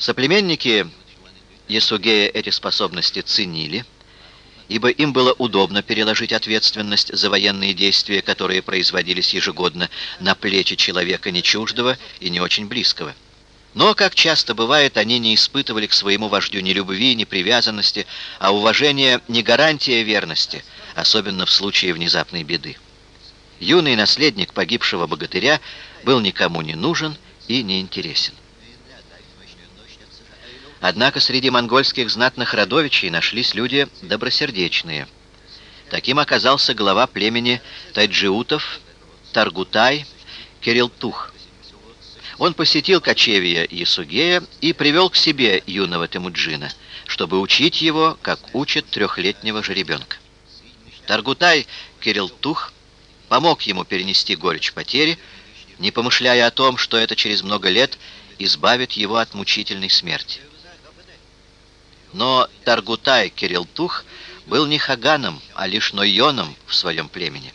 Соплеменники Ясугея эти способности ценили, ибо им было удобно переложить ответственность за военные действия, которые производились ежегодно, на плечи человека не чуждого и не очень близкого. Но, как часто бывает, они не испытывали к своему вождю ни любви, ни привязанности, а уважение не гарантия верности, особенно в случае внезапной беды. Юный наследник погибшего богатыря был никому не нужен и не интересен. Однако среди монгольских знатных родовичей нашлись люди добросердечные. Таким оказался глава племени тайджиутов Таргутай Кирилтух. Он посетил кочевье Ясугея и привел к себе юного Темуджина, чтобы учить его, как учат трехлетнего жеребенка. Таргутай Кирилтух помог ему перенести горечь потери, не помышляя о том, что это через много лет избавит его от мучительной смерти. Но Таргутай Кирилтух был не Хаганом, а лишь Нойоном в своем племени.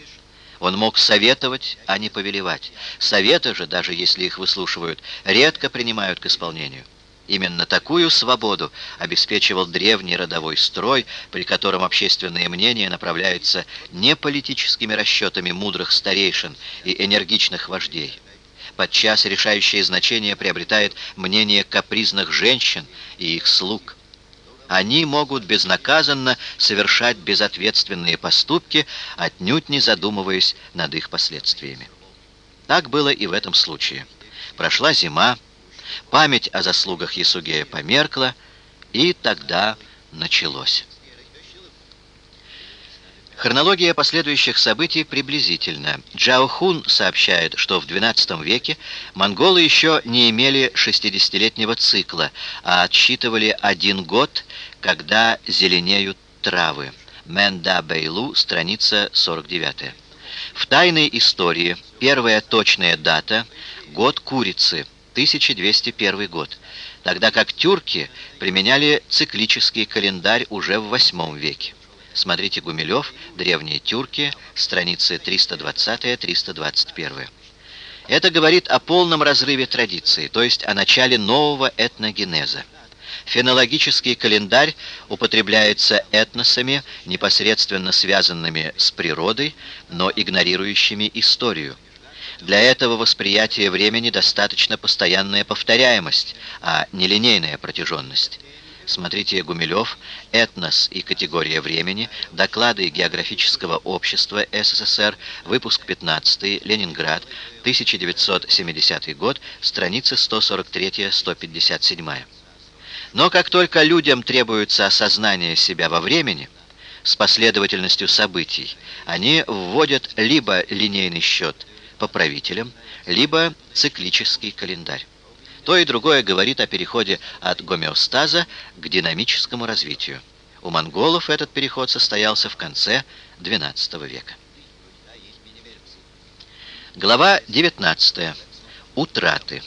Он мог советовать, а не повелевать. Советы же, даже если их выслушивают, редко принимают к исполнению. Именно такую свободу обеспечивал древний родовой строй, при котором общественное мнение направляется не политическими расчетами мудрых старейшин и энергичных вождей. Подчас решающее значение приобретает мнение капризных женщин и их слуг. Они могут безнаказанно совершать безответственные поступки, отнюдь не задумываясь над их последствиями. Так было и в этом случае. Прошла зима, память о заслугах Ясугея померкла, и тогда началось. Хронология последующих событий приблизительна. Джао Хун сообщает, что в XII веке монголы еще не имели 60-летнего цикла, а отсчитывали один год, когда зеленеют травы. Менда Бейлу, страница 49. В «Тайной истории» первая точная дата – год курицы, 1201 год, тогда как тюрки применяли циклический календарь уже в VIII веке. Смотрите Гумилев, «Древние тюрки», страницы 320-321. Это говорит о полном разрыве традиции, то есть о начале нового этногенеза. Фенологический календарь употребляется этносами, непосредственно связанными с природой, но игнорирующими историю. Для этого восприятия времени достаточно постоянная повторяемость, а не линейная протяженность. Смотрите Гумилев, «Этнос и категория времени», доклады географического общества СССР, выпуск 15, Ленинград, 1970 год, страницы 143-157. Но как только людям требуется осознание себя во времени, с последовательностью событий, они вводят либо линейный счет по правителям, либо циклический календарь. То и другое говорит о переходе от гомеостаза к динамическому развитию. У монголов этот переход состоялся в конце XII века. Глава 19. Утраты.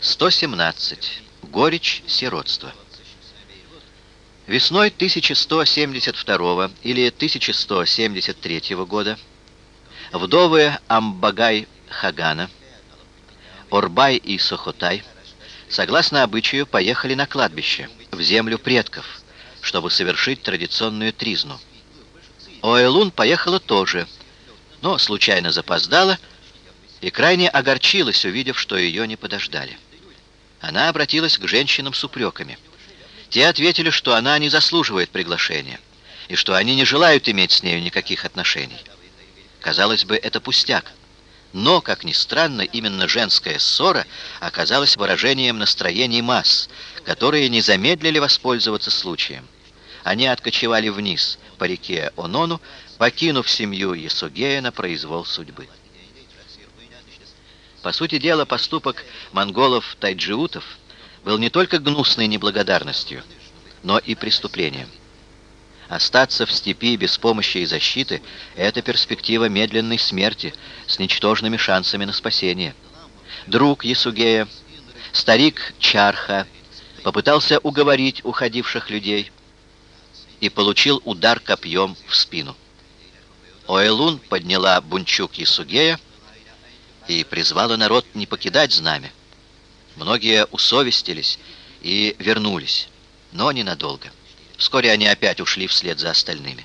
117. Горечь сиротства. Весной 1172 или 1173 года вдовы Амбагай-Хагана Орбай и Сохотай, согласно обычаю, поехали на кладбище, в землю предков, чтобы совершить традиционную тризну. Оэлун поехала тоже, но случайно запоздала и крайне огорчилась, увидев, что ее не подождали. Она обратилась к женщинам с упреками. Те ответили, что она не заслуживает приглашения, и что они не желают иметь с нею никаких отношений. Казалось бы, это пустяк. Но, как ни странно, именно женская ссора оказалась выражением настроений масс, которые не замедлили воспользоваться случаем. Они откочевали вниз по реке Онону, покинув семью Ясугея на произвол судьбы. По сути дела, поступок монголов-тайджиутов был не только гнусной неблагодарностью, но и преступлением. Остаться в степи без помощи и защиты — это перспектива медленной смерти с ничтожными шансами на спасение. Друг Ясугея, старик Чарха, попытался уговорить уходивших людей и получил удар копьем в спину. Оэлун подняла бунчук Ясугея и призвала народ не покидать знамя. Многие усовестились и вернулись, но ненадолго. Вскоре они опять ушли вслед за остальными.